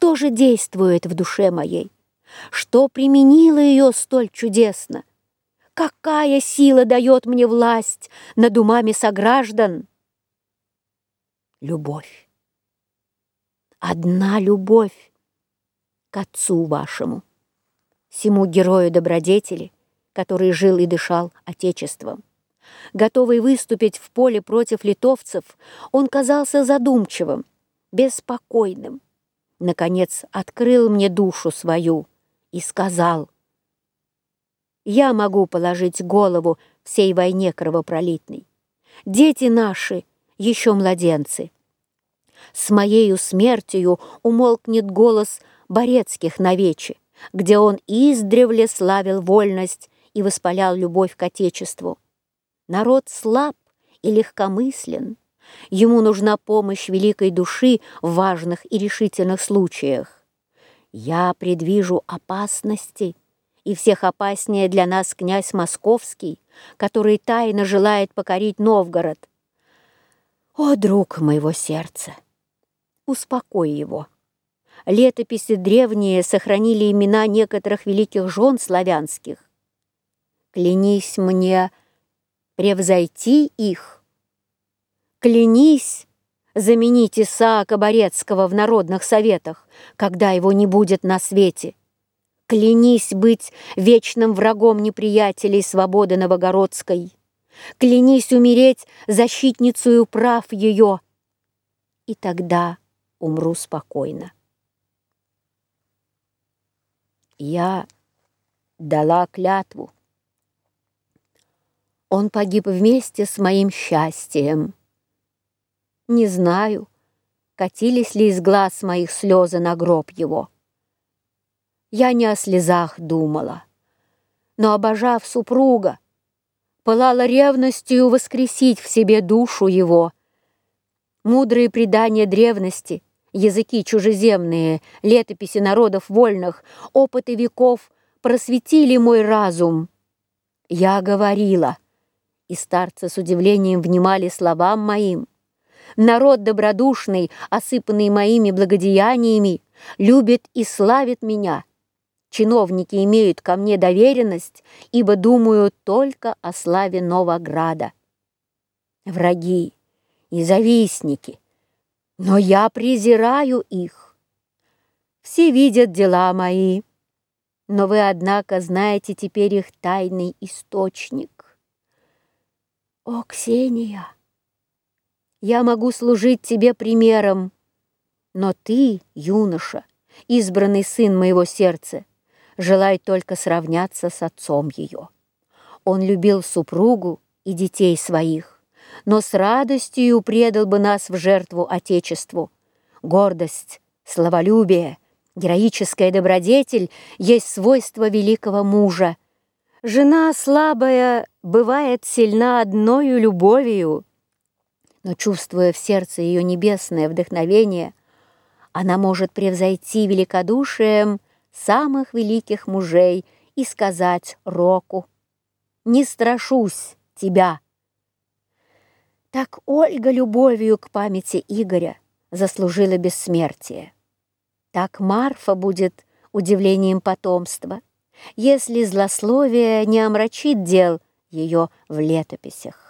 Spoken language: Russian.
Что же действует в душе моей? Что применило ее столь чудесно? Какая сила дает мне власть над умами сограждан? Любовь. Одна любовь к отцу вашему, всему герою добродетели, который жил и дышал Отечеством. Готовый выступить в поле против литовцев, он казался задумчивым, беспокойным. Наконец открыл мне душу свою и сказал, «Я могу положить голову всей войне кровопролитной. Дети наши еще младенцы. С моею смертью умолкнет голос Борецких навече, где он издревле славил вольность и воспалял любовь к Отечеству. Народ слаб и легкомыслен. Ему нужна помощь великой души в важных и решительных случаях. Я предвижу опасности, и всех опаснее для нас князь Московский, который тайно желает покорить Новгород. О, друг моего сердца, успокой его. Летописи древние сохранили имена некоторых великих жен славянских. Клянись мне, превзойти их. Клянись заменить Исаака Борецкого в народных советах, когда его не будет на свете. Клянись быть вечным врагом неприятелей свободы Новогородской. Клянись умереть защитницею прав ее. И тогда умру спокойно. Я дала клятву. Он погиб вместе с моим счастьем. Не знаю, катились ли из глаз моих слезы на гроб его. Я не о слезах думала, но, обожав супруга, пылала ревностью воскресить в себе душу его. Мудрые предания древности, языки чужеземные, летописи народов вольных, опыты веков просветили мой разум. Я говорила — и старцы с удивлением внимали словам моим. Народ добродушный, осыпанный моими благодеяниями, любит и славит меня. Чиновники имеют ко мне доверенность, ибо думаю только о славе Новограда. Враги и завистники, но я презираю их. Все видят дела мои, но вы, однако, знаете теперь их тайный источник. О, Ксения, я могу служить тебе примером, но ты, юноша, избранный сын моего сердца, желай только сравняться с отцом ее. Он любил супругу и детей своих, но с радостью предал бы нас в жертву Отечеству. Гордость, словолюбие, героическая добродетель есть свойство великого мужа, Жена слабая бывает сильна одною любовью, но, чувствуя в сердце ее небесное вдохновение, она может превзойти великодушием самых великих мужей и сказать Року «Не страшусь тебя». Так Ольга любовью к памяти Игоря заслужила бессмертие. Так Марфа будет удивлением потомства – если злословие не омрачит дел ее в летописях.